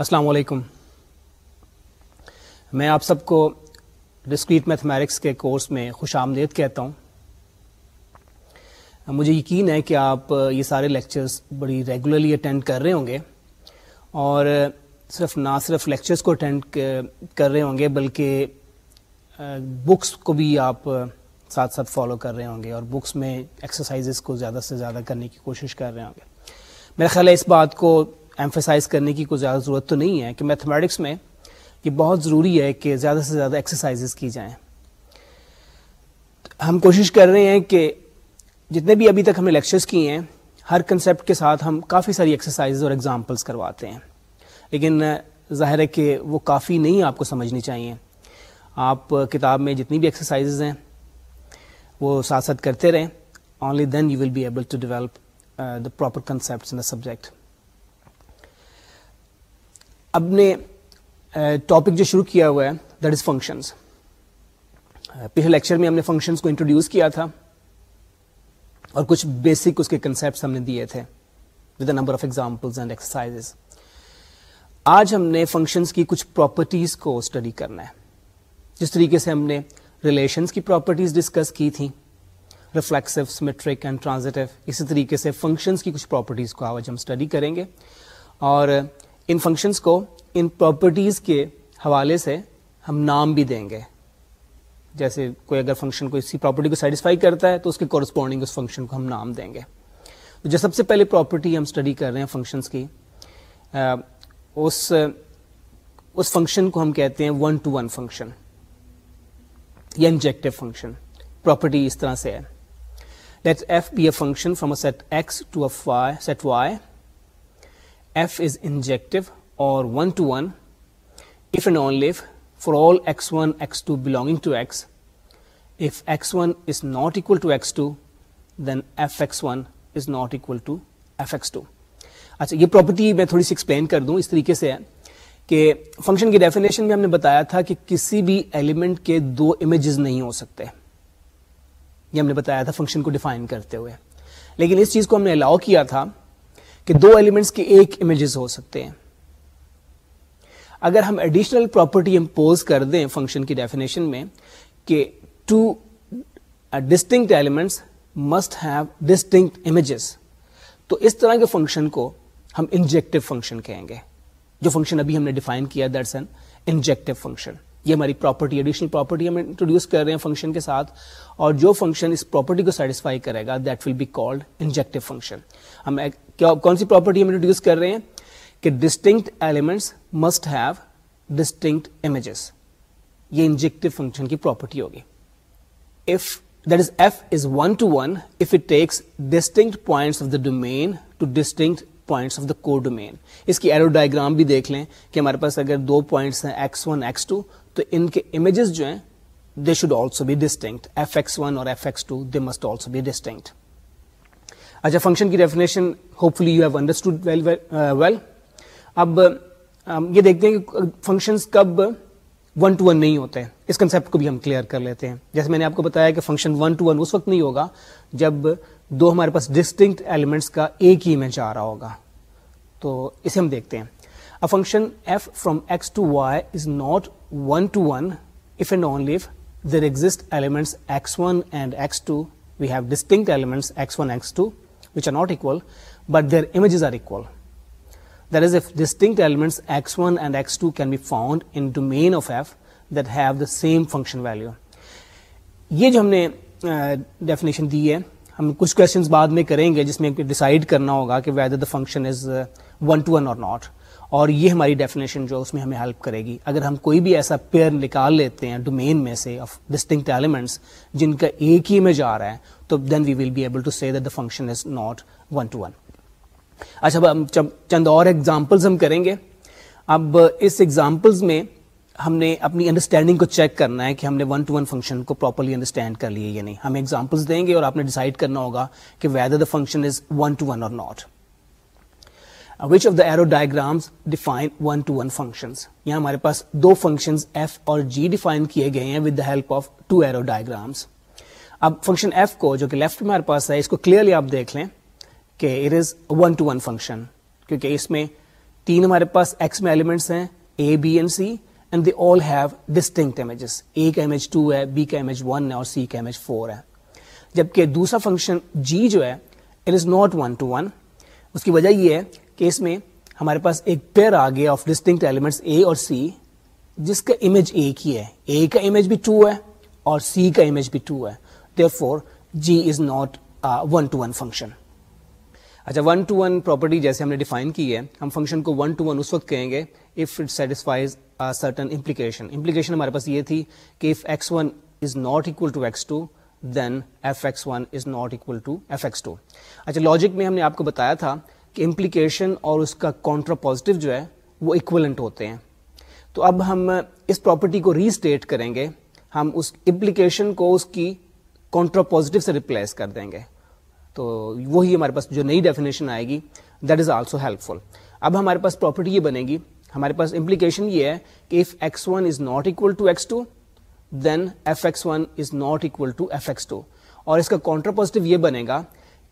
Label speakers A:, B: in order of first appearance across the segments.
A: السلام علیکم میں آپ سب کو ڈسکریٹ میتھمیٹکس کے کورس میں خوش آمدید کہتا ہوں مجھے یقین ہے کہ آپ یہ سارے لیکچرز بڑی ریگولرلی اٹینڈ کر رہے ہوں گے اور صرف نہ صرف لیکچرز کو اٹینڈ کر رہے ہوں گے بلکہ بکس کو بھی آپ ساتھ ساتھ فالو کر رہے ہوں گے اور بکس میں ایکسرسائزز کو زیادہ سے زیادہ کرنے کی کوشش کر رہے ہوں گے میرا خیال ہے اس بات کو ایمفیسائز کرنے کی کوئی زیادہ ضرورت تو نہیں ہے کہ میتھمیٹکس میں یہ بہت ضروری ہے کہ زیادہ سے زیادہ ایکسرسائزز کی جائیں ہم کوشش کر رہے ہیں کہ جتنے بھی ابھی تک ہم نے لیکچرس کیے ہیں ہر کنسیپٹ کے ساتھ ہم کافی ساری ایکسرسائز اور ایگزامپلس کرواتے ہیں لیکن ظاہر ہے کہ وہ کافی نہیں آپ کو سمجھنی چاہیے آپ کتاب میں جتنی بھی ایکسرسائزز ہیں وہ ساتھ ساتھ کرتے رہیں only then you will be able to develop the proper concept in the subject اپنے ٹاپک جو شروع کیا ہوا ہے دیٹ از فنکشنس پچھلے لیکچر میں ہم نے فنکشنس کو انٹروڈیوس کیا تھا اور کچھ بیسک اس کے کنسیپٹس ہم نے دیے تھے with a number of and exercise آج ہم نے فنکشنس کی کچھ پراپرٹیز کو اسٹڈی کرنا ہے جس طریقے سے ہم نے ریلیشنس کی پراپرٹیز ڈسکس کی تھیں ریفلیکسو سمیٹرک اینڈ ٹرانزٹیو اسی طریقے سے فنکشنس کی کچھ پراپرٹیز کو آج ہم اسٹڈی کریں گے اور ان فنکشنس کو ان پراپرٹیز کے حوالے سے ہم نام بھی دیں گے جیسے کوئی اگر فنکشن کوئی پراپرٹی کو سیٹسفائی کرتا ہے تو اس کے کورسپونڈنگ اس فنکشن کو ہم نام دیں گے جو سب سے پہلے پراپرٹی ہم اسٹڈی کر رہے ہیں فنکشنس کی اس اس فنکشن کو ہم کہتے ہیں ون ٹو ون فنکشن یا انجیکٹو فنکشن پراپرٹی اس طرح سے ہے let f be a function from a set X to a set Y f's injective or one to one if and only if for all x one x two belonging x one is not equal to x two then f x one is not equal to f x two اچھا یہ property میں تھوڑی سی explain کر دوں اس طریقے سے ہے کہ فنکشن کی ڈیفینیشن میں ہم نے بتایا تھا کہ کسی بھی ایلیمنٹ کے دو امیجز نہیں ہو سکتے یہ ہم نے بتایا تھا فنکشن کو ڈیفائن کرتے ہوئے لیکن اس چیز کو ہم نے الاؤ کیا تھا کہ دو ایلیمنٹس کے ایک امیجز ہو سکتے ہیں اگر ہم ایڈیشنل پراپرٹی امپوز کر دیں فنکشن کی ڈیفینیشن میں کہ two distinct elements must have distinct images تو اس طرح کے فنکشن کو ہم انجیکٹو فنکشن کہیں گے جو فنکشن ابھی ہم نے ڈیفائن کیا درسن انجیکٹو فنکشن یہ ہماری پراپرٹی ایڈیشنل پراپرٹی ہم انٹروڈیوس کر رہے ہیں فنکشن کے ساتھ اور جو فنکشن اس پراپرٹی کو سیٹسفائی کرے گا that will be called injective function ہم کون سی پراپرٹی ہم انٹروڈیوس کر رہے ہیں کہ distinct elements must have distinct images یہ انجیکٹو فنکشن کی پراپرٹی ہوگی if that is f is one to one if it takes distinct points of the domain to distinct points of the کو domain اس کی arrow diagram بھی دیکھ لیں کہ ہمارے پاس اگر دو پوائنٹس ہیں ایکس ون ایکس ٹو تو ان کے امیجز جو ہیں they should also be distinct f x one اور f x two they must also be distinct اچھا فنکشن کی definition hopefully you have understood well اب یہ دیکھتے ہیں کہ فنکشنس کب ون ٹو ون نہیں ہوتے ہیں اس کنسپٹ کو بھی ہم کلیئر کر لیتے ہیں جیسے میں نے آپ کو بتایا کہ فنکشن ون ٹو ون اس وقت نہیں ہوگا جب دو ہمارے پاس ڈسٹنکٹ ایلیمنٹس کا ایک ہی امیج آ رہا ہوگا تو اسے ہم دیکھتے ہیں function f from X to Y is not one to one if and there exist elements x one and x two we have distinct elements x one x two which are not equal but their images are equal that is if distinct elements x one and x two can be found in domain of f that have the same function value یہ جو ہم نے definition دی ہے ہم کچھ questions بعد میں کریں گے جس میں ڈسائڈ کرنا ہوگا کہ whether the function is one to one or not اور یہ ہماری ڈیفینیشن جو اس میں ہمیں ہیلپ کرے گی اگر ہم کوئی بھی ایسا پیئر نکال لیتے ہیں ڈومین میں سے آف ڈسٹنکٹ ایلیمنٹس جن کا ایک ہی میں جا رہا ہے تو then we will be able to see the the function is not one to one اچھا چند اور ایگزامپلس ہم کریں گے اب اس ایگزامپلز میں ہم نے اپنی انڈرسٹینڈنگ کو چیک کرنا ہے کہ ہم نے ون ٹو ون فنکشن کو پراپرلی انڈرسٹینڈ کر لیے یا نہیں ہمیں ایگزامپلس دیں گے اور آپ نے ڈیسائڈ کرنا ہوگا کہ whether the function is one to one or not which of the arrow define one to do function f اور جی ڈیفائن کیے گئے ہیں with the help of two arrow اب فنکشن ایف کو جو کہ لیفٹ میں ہمارے پاس ہے اس کو کلیئرلی آپ دیکھ لیں کہ it is one one to function کیونکہ اس میں تین ہمارے پاس ایکس میں ایلیمنٹس ہیں a b and c and they all have distinct images a کا امیج ٹو ہے بی کا امیج ون ہے اور سی کا امیج فور ہے جبکہ دوسرا فنکشن جی جو ہے it is not one to one اس کی وجہ یہ ہے کیس میں ہمارے پاس ایک پیر آ گیا آف ڈسٹنکٹ ایلیمنٹس اے اور سی جس کا امیج ایک ہی ہے اے کا امیج بھی ٹو ہے اور سی کا امیج بھی ٹو ہے therefore g is not one to one function اچھا ون ٹو ون پراپرٹی جیسے ہم نے ڈیفائن کی ہے ہم فنکشن کو ون ٹو ون اس وقت کہیں گے if it satisfies certain implication implication ہمارے پاس یہ تھی کہ if x one is not equal to x two then f x one is not equal to f x two اچھا لاجک میں ہم نے آپ کو بتایا تھا کہ امپلیکیشن اور اس کا کانٹرا پازیٹیو جو ہے وہ اکولنٹ ہوتے ہیں تو اب ہم اس پراپرٹی کو ریسٹیٹ کریں گے ہم اس امپلیکیشن کو اس کی کانٹرا پازیٹیو سے ریپلیس کر دیں گے تو وہی ہمارے پاس جو نئی ڈیفینیشن آئے گی that is also helpful اب ہمارے پاس پراپرٹی یہ بنے گی ہمارے پاس امپلیکیشن یہ ہے کہ if x one is not equal to x two then f x one is not equal to f x two اور اس کا کانٹرا پازیٹیو یہ بنے گا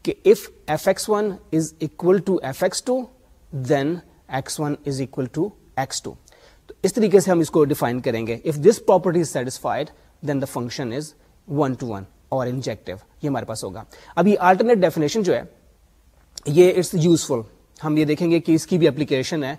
A: کہ if f f x x x x one one is is equal equal to to to to then تو اس طریقے سے ہم اس کو ڈیفائن کریں گے if this property is satisfied then the function is one to one or injective یہ ہمارے پاس ہوگا اب یہ آلٹرنیٹ ڈیفینیشن جو ہے یہ اٹس یوزفل ہم یہ دیکھیں گے کہ اس کی بھی اپلیکیشن ہے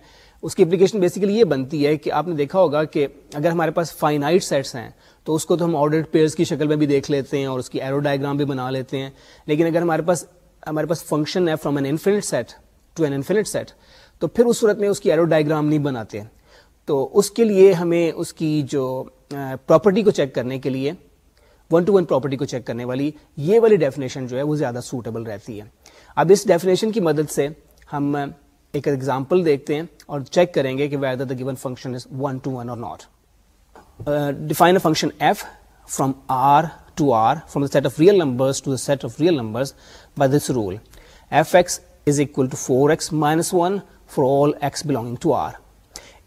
A: اس کی اپلیکیشن بیسیکلی یہ بنتی ہے کہ آپ نے دیکھا ہوگا کہ اگر ہمارے پاس فائنائٹ سیٹس ہیں تو اس کو تو ہم آرڈر پیئرس کی شکل میں بھی دیکھ لیتے ہیں اور اس کی ایرو ڈائگرام بھی بنا لیتے ہیں لیکن اگر ہمارے پاس ہمارے پاس فنکشن ہے from an infinite set to an infinite set تو پھر اس صورت میں اس کی ایرو ڈائگرام نہیں بناتے تو اس کے لیے ہمیں اس کی جو پراپرٹی کو چیک کرنے کے لیے ون ٹو ون پراپرٹی کو چیک کرنے والی یہ والی ڈیفینیشن جو ہے وہ زیادہ سوٹیبل رہتی ہے اب اس ڈیفینیشن کی مدد سے ہم ایک ایگزامپل دیکھتے ہیں اور چیک کریں گے کہ whether the given function is one one to or not define function f from R to R from the set of real numbers to the set of real numbers by this rule f x is equal to four x minus one for all x belonging to R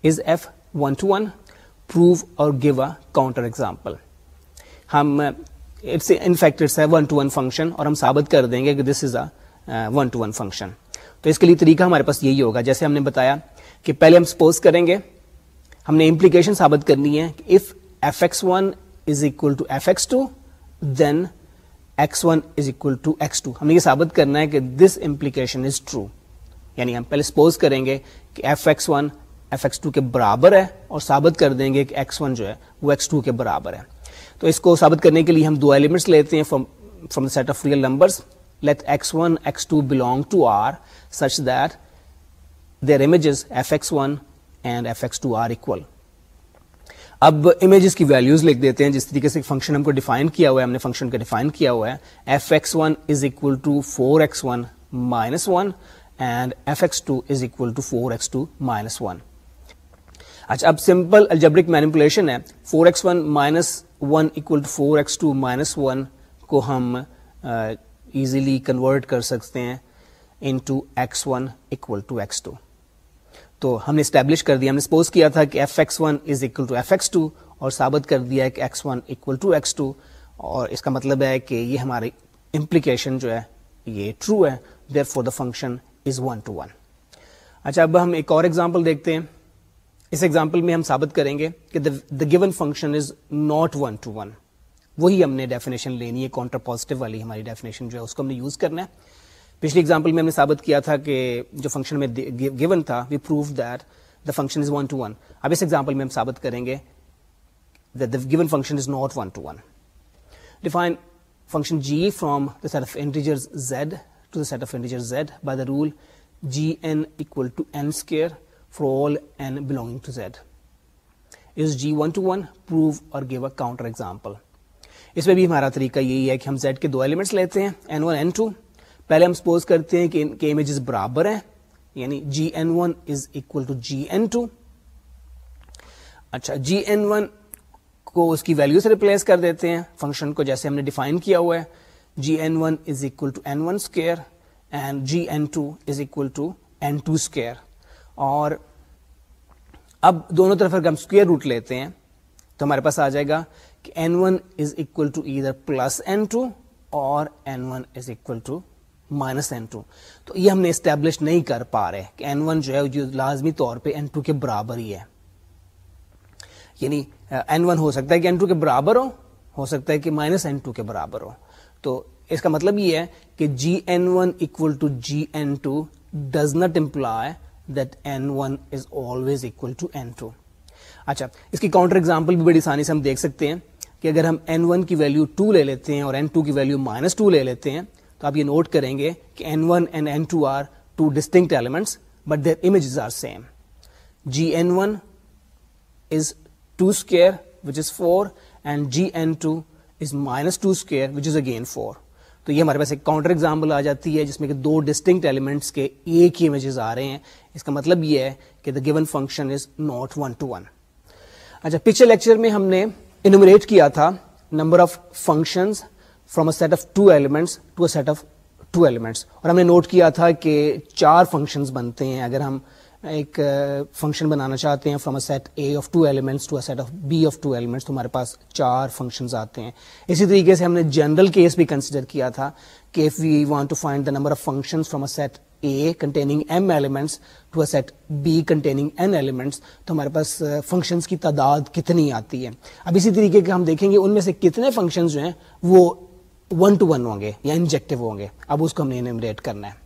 A: is f one to one prove or give a counter example ہم in fact one one to function اور ہم ثابت کر دیں گے کہ this is a one to one function تو اس کے لیے طریقہ ہمارے پاس یہی ہوگا جیسے ہم نے بتایا کہ پہلے ہم سپوز کریں گے ہم نے امپلیکیشن ثابت کرنی ہے کہ if f x one is equal to f x two then x one is equal to x two ہم نے یہ ثابت کرنا ہے کہ دس امپلیکیشن از ٹرو یعنی ہم پہلے سپوز کریں گے کہ f x one f x two کے برابر ہے اور ثابت کر دیں گے کہ ایکس ون جو ہے وہ ایکس ٹو کے برابر ہے تو اس کو ثابت کرنے کے لیے ہم دو ایلیمنٹس لیتے ہیں from the set of real numbers let x1, x2 belong to R such that their images fx1 and fx2 are equal. اب امیجز کی ویلیوز لکھ دیتے ہیں جس طریقے سے فنکشن ہم کو ڈیفائن کیا ہوا ہے ہم نے فنکشن کا ڈیفائن کیا ہوا ہے f x one is equal to four x one minus one and f x two is equal to four x two minus one اچھا اب سمپل الجبرک مینپولیشن ہے four x one minus one equal to four x two minus one کو ہم easily convert کر سکتے ہیں into x one equal to x two تو ہم نے اسٹیبلش کر دیا ہم نے سپوز کیا تھا کہ f x one is equal to f x two اور ثابت کر دیا کہ x one equal to x two اور اس کا مطلب ہے کہ یہ ہماری امپلیکیشن جو ہے یہ ٹرو ہے therefore the function is one to one اچھا اب ہم ایک اور ایگزامپل دیکھتے ہیں اس ایگزامپل میں ہم ثابت کریں گے کہ the given function is not one to one وہی ہم نے ڈیفینیشن لینی ہے کاؤنٹر پازیٹیو والی ہماری ڈیفینیشن جو ہے اس کو ہم نے یوز کرنا ہے پچھلی ایگزامپل میں ہم نے ثابت کیا تھا کہ جو فنکشن میں گیون تھا we that the function is one one to اب اس ایگزامپل میں ہم ثابت کریں گے given function function is is not one one one one to to to to to define g g g from the the the set set of of integer integer Z Z Z by rule n n n equal square for all prove or give a counter example اس میں بھی ہمارا طریقہ یہی ہے کہ ہم z کے دو ایلیمنٹس لیتے ہیں این این ون ٹو پہلے ہم سپوز کرتے ہیں کہ امیجز برابر ہیں یعنی g g g n n n one one is equal to to اچھا کو اس کی سے ریپلیس کر دیتے ہیں فنکشن کو جیسے ہم نے ڈیفائن کیا ہوا ہے g n one is equal to n one square and g n two is equal to n two square اور اب دونوں طرف اگر ہم اسکوئر روٹ لیتے ہیں تو ہمارے پاس آ جائے گا پلس این ٹو اور n one is equal to minus n two تو یہ ہم نے اسٹیبلش نہیں کر پا رہے کہ این ون جو جو ہے لازمی طور پہ این ٹو کے برابر ہی ہے یعنی این ون ہو سکتا ہے کہ این ٹو کے برابر ہو ہو سکتا ہے کہ مائنس این ٹو کے برابر ہو تو اس کا مطلب یہ ہے کہ g n one equal to g n two does not imply that n one is always equal to n two اچھا اس کی کاؤنٹر اگزامپل بھی بڑی آسانی سے ہم دیکھ سکتے ہیں کہ اگر ہم این ون کی ویلو ٹو لے لیتے ہیں اور این ٹو کی ویلو مائنس ٹو لے لیتے ہیں تو آپ یہ نوٹ کریں گے کہ n two are two distinct elements but images are same g n one is is two square which four and g n two is minus two square which is again four تو یہ ہمارے پاس ایک counter example آ جاتی ہے جس میں کہ دو ڈسٹنگ ایلیمنٹس کے ایک ہی امیجز آ رہے ہیں اس کا مطلب یہ ہے کہ the given function is not one to one اچھا پچھلے لیکچر میں ہم نے انومریٹ کیا تھا number of function from a set of two elements to two a set of elements اور ہم نے نوٹ کیا تھا کہ چار فنکشنز بنتے ہیں اگر ہم ایک فنکشن بنانا چاہتے ہیں from a set A of two elements to a set of B of two elements تو ہمارے پاس چار فنکشنز آتے ہیں اسی طریقے سے ہم نے جنرل کیس بھی کنسیڈر کیا تھا کہ if we want to find the number of function A containing m elements to a set B containing n elements تو ہمارے پاس فنکشنس کی تعداد کتنی آتی ہے اب اسی طریقے کے ہم دیکھیں گے ان میں سے کتنے فنکشنز جو ہیں وہ ون ٹو ون ہوں گے یا انجیکٹو ہوں گے اب اس کو ہم نے انمریٹ کرنا ہے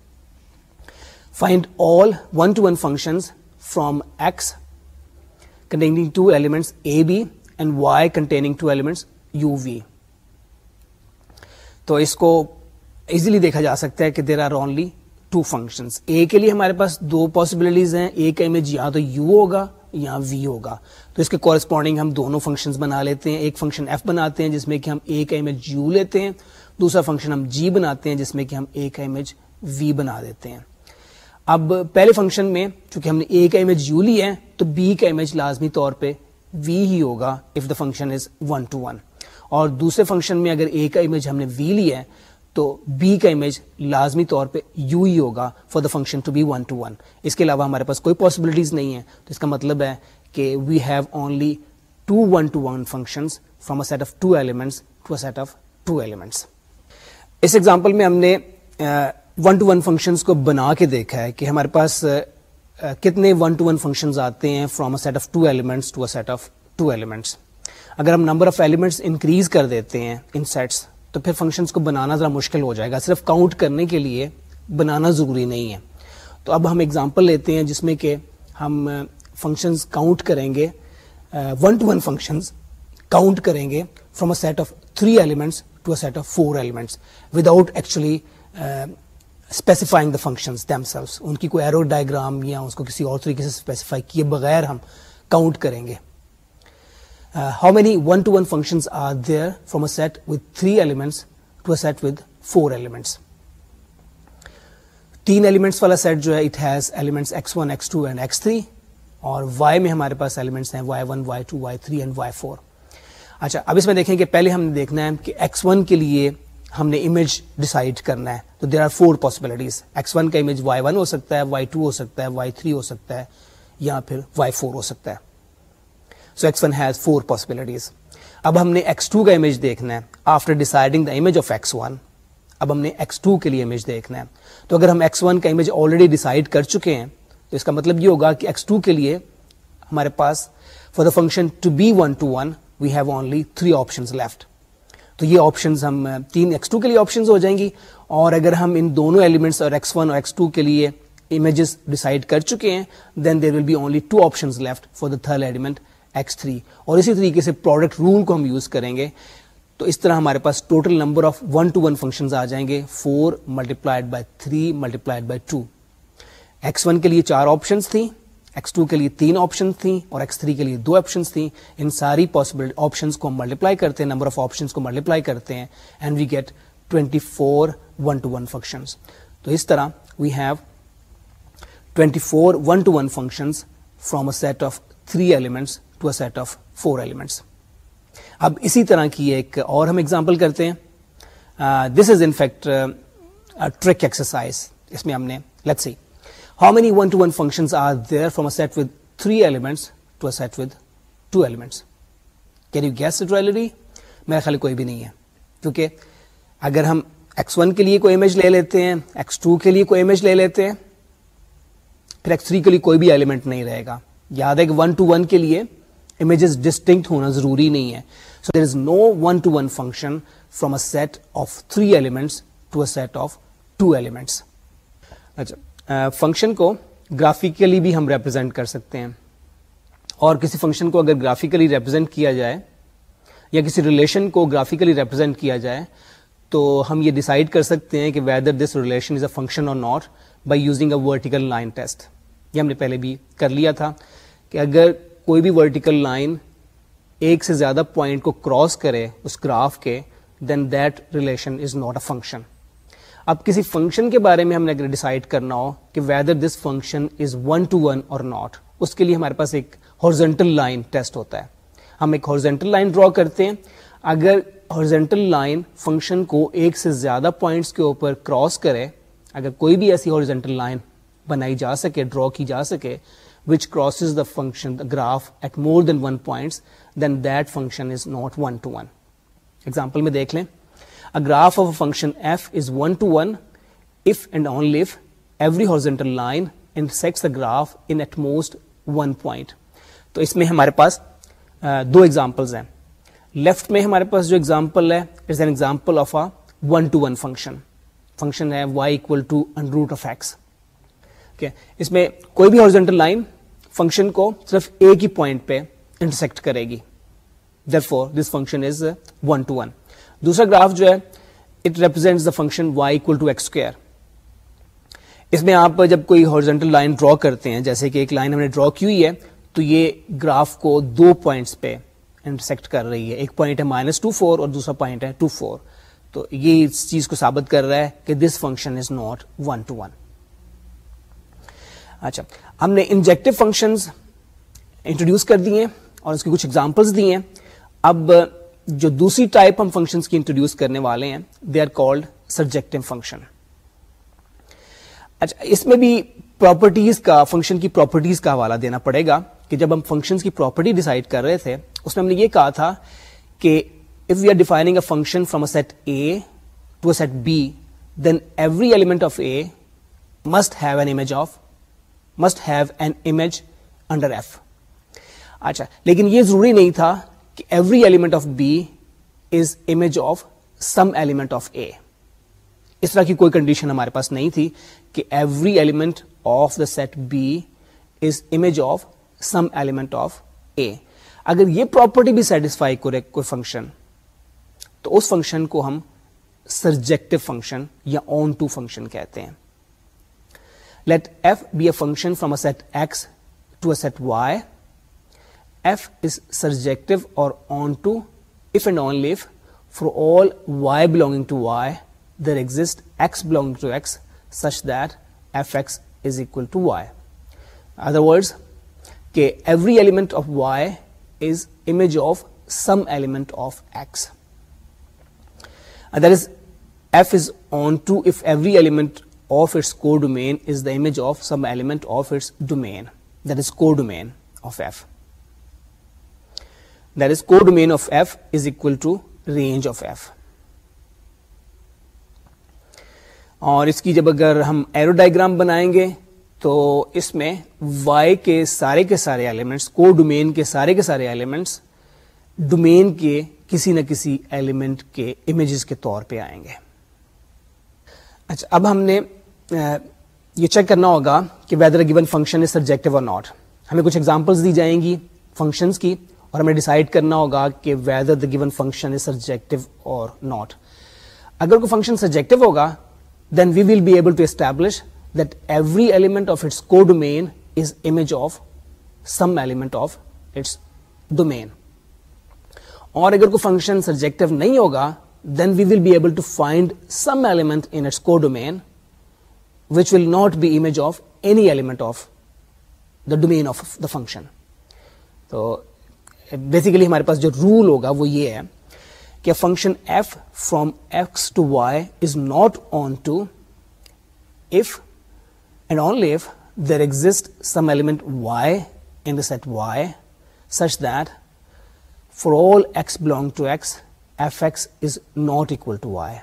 A: find all one to one functions from X containing two elements a b and Y containing two elements u v تو اس کو ایزیلی دیکھا جا سکتا ہے کہ there are only two a کے لیے ہمارے پاس دو پاسبلٹیز ہیں اے کا امیج یہاں تو یو ہوگا یا وی ہوگا تو اس کے کورسپونڈنگ ہم دونوں بنا لیتے ہیں ایک فنکشن ایف بناتے ہیں جس میں کہ ہم اے کا امیج یو لیتے ہیں دوسرا فنکشن ہم جی بناتے ہیں جس میں کہ ہم اے کا امیج وی بنا دیتے ہیں اب پہلے فنکشن میں چونکہ ہم نے اے کا امیج یو لیا ہے تو بی کا امیج لازمی طور پہ وی ہی ہوگا if the function is one to one اور دوسرے فنکشن میں اگر اے کا امیج ہم نے وی لی ہے تو بی کا امیج لازمی طور پہ یو ہی ہوگا for the function to be one to one اس کے علاوہ ہمارے پاس کوئی پاسبلٹیز نہیں ہے تو اس کا مطلب ہے کہ we have only two two to to one one from a a set set of of elements two elements us example میں ہم نے ون ٹو ون فنکشنس کو بنا کے دیکھا ہے کہ ہمارے پاس کتنے ون ٹو ون فنکشنز آتے ہیں from a set of two elements to a set of two elements اگر ہم نمبر آف ایلیمنٹس انکریز کر دیتے ہیں ان سیٹس تو پھر فنکشنس کو بنانا ذرا مشکل ہو جائے گا صرف کاؤنٹ کرنے کے لیے بنانا ضروری نہیں ہے تو اب ہم اگزامپل لیتے ہیں جس میں کہ ہم فنکشنز کاؤنٹ کریں گے one to one functions count کریں گے from a set of three elements to a set of four elements without actually specifying the functions sales ان کی کوئی ایرو ڈائیگرام یا اس کو کسی اور طریقے سے اسپیسیفائی کیے بغیر ہم کاؤنٹ کریں گے how many one to one functions are there from a set with three elements to a set with four elements تین ایلیمنٹس والا سیٹ جو ہے it has elements x one x two and x three اور Y میں ہمارے پاس elements ہیں y one y two y three and y four اچھا اب اس میں دیکھیں کہ پہلے ہم نے دیکھنا ہے کہ ایکس ون کے لیے ہم نے امیج ڈسائڈ کرنا ہے تو there are four possibilities x one کا امیج وائی ون ہو سکتا ہے وائی ٹو ہو سکتا ہے وائی تھری ہو سکتا ہے یا پھر وائی فور ہو سکتا ہے so x one has four possibilities اب ہم نے ایکس ٹو کا امیج دیکھنا ہے after deciding the image of x one اب ہم نے ایکس ٹو کے لیے امیج دیکھنا ہے تو اگر ہم ایکس ون کا امیج آلریڈی ڈیسائڈ کر چکے ہیں تو اس کا مطلب یہ ہوگا کہ ایکس ٹو کے لیے ہمارے پاس for the function to to be one one we have only three option left تو یہ آپشنز ہم تین ایکس ٹو کے لیے آپشن ہو جائیں گی اور اگر ہم ان دونوں ایلیمنٹس اور ایکس ون اور ایکس ٹو کے لیے امیجز ڈیسائڈ کر چکے ہیں then there will be only two option left for the third element x three اور اسی طریقے سے پروڈکٹ رول کو ہم یوز کریں گے تو اس طرح ہمارے پاس total number of one to one function four multiplied by three multiplied by two x one کے لیے چار آپشنس تھیں ایکس ٹو کے لیے تین آپشنس تھیں اور ایکس تھری کے لیے دو آپشنس تھیں ان ساری پاسبل آپشنس کو ہم ملٹیپلائی کرتے ہیں نمبر آف آپشنس کو ملٹیپلائی کرتے ہیں and we get twenty four one to one function تو اس طرح we have twenty four one to one functions from a set of three elements to a set of four elements اب اسی طرح کی ایک اور ہم ایگزامپل کرتے ہیں دس از ٹرک ایکسرسائز اس میں ہم نے let see how many one one to to to are there a a set set with with three elements elements can you guess ٹویلری میرا خیال کوئی بھی نہیں ہے کیونکہ اگر ہم ایکس ون کے لیے کوئی امیج لے لیتے ہیں ایکس ٹو کے لیے کوئی امیج لے لیتے ہیں پھر ایکس تھری کے لیے کوئی بھی ایلیمنٹ نہیں رہے گا یاد ہے کہ ون ٹو ون کے لیے امیجز ڈسٹنکٹ ہونا ضروری نہیں ہے so there is no one to one function from set of three elements to a set of two elements اچھا فنکشن کو گرافیکلی بھی ہم ریپرزینٹ کر سکتے ہیں اور کسی فنکشن کو اگر گرافیکلی ریپرزینٹ کیا جائے یا کسی ریلیشن کو گرافیکلی ریپرزینٹ کیا جائے تو ہم یہ ڈیسائیڈ کر سکتے ہیں کہ whether this relation is a function اور not by using a vertical line test یہ ہم نے پہلے بھی کر لیا تھا کہ اگر کوئی بھی ورٹیکل لائن ایک سے زیادہ پوائنٹ کو کراس کرے اس گراف کے then that relation is not a function اب کسی فنکشن کے بارے میں ہم نے اگر ڈیسائڈ کرنا ہو کہ whether this function is one one to or not اس کے لیے ہمارے پاس ایک ہارزینٹل لائن ٹیسٹ ہوتا ہے ہم ایک ہارزینٹل لائن ڈرا کرتے ہیں اگر ہارزینٹل لائن فنکشن کو ایک سے زیادہ پوائنٹس کے اوپر کراس کرے اگر کوئی بھی ایسی ہارزینٹل لائن بنائی جا سکے ڈرا کی جا سکے function graph at more than one point then دنکشنپل میں دیکھ لیں graph of f is one to f and on every horizontal تو اس میں ہمارے پاس دو ایگزامپل ہیں لیفٹ میں ہمارے پاس جونشن ہے while to root of x میں کوئی بھی ہارجینٹل لائن فنکشن کو صرف ایک ہی پوائنٹ پہ انٹرسیکٹ کرے گی therefore this function is one to one دوسرا گراف جو ہے it represent the function y equal to x square اس میں آپ جب کوئی ہارزینٹل لائن ڈرا کرتے ہیں جیسے کہ ایک لائن ہم نے ڈرا کی ہوئی ہے تو یہ گراف کو دو پوائنٹس پہ انٹرسیکٹ کر رہی ہے ایک پوائنٹ ہے مائنس ٹو فور اور دوسرا پوائنٹ ہے ٹو فور تو یہ اس چیز کو ثابت کر رہا ہے کہ this function is not one to one اچھا ہم نے انجیکٹو فنکشن انٹروڈیوس کر دیے اور اس کی کچھ ایگزامپلس دی ہیں اب جو دوسری ٹائپ ہم فنکشن انٹروڈیوس کرنے والے ہیں they are called subjective function اچھا اس میں بھی پراپرٹیز کا فنکشن کی پراپرٹیز کا حوالہ دینا پڑے گا کہ جب ہم فنکشن کی پراپرٹی ڈیسائڈ کر رہے تھے اس میں ہم نے یہ کہا تھا کہ if we are defining function from a set A to a set B then every element of A must have an image of must have an image under f اچھا لیکن یہ ضروری نہیں تھا کہ every element of B is image of some element of A اس طرح کی کوئی کنڈیشن ہمارے پاس نہیں تھی کہ every element of the set B is image of some element of A اگر یہ پراپرٹی بھی سیٹسفائی کرے کوئی فنکشن تو اس فنکشن کو ہم سرجیکٹو فنکشن یا آن ٹو فنکشن کہتے ہیں Let f be a function from a set X to a set Y. F is surjective or onto if and only if for all Y belonging to Y there exists X belonging to X such that fx is equal to Y. In other words, every element of Y is image of some element of X. Uh, that is, f is onto if every element of its core domain is the image of some element of its domain that is core domain of f that is core domain of f is equal to range of f اور اس کی جب اگر ہم arrow diagram بنائیں گے تو اس میں وائی کے سارے کے سارے ایلیمنٹس کو ڈومین کے سارے کے سارے ایلیمنٹس ڈومین کے کسی نہ کسی ایلیمنٹ کے امیجز کے طور پہ آئیں گے اچھا اب ہم نے یہ چیک کرنا ہوگا کہ whether given function is subjective اور ناٹ ہمیں کچھ ایگزامپلس دی جائیں گی فنکشنس کی اور ہمیں ڈیسائڈ کرنا ہوگا کہ whether the given function is subjective or not اگر کوئی فنکشن سبجیکٹو ہوگا then we will be able to establish that every element of its codomain is image of some element of its domain اور اگر کوئی function subjective نہیں ہوگا then we will be able to find some element its codomain which will not be image of any element of the domain of the function تو basically ہمارے پاس جو rule ہوگا وہ یہ ہے کہ function f from to y is not onto if and only if there exist some element y in the set y such that for all x belong to x f x is not equal to y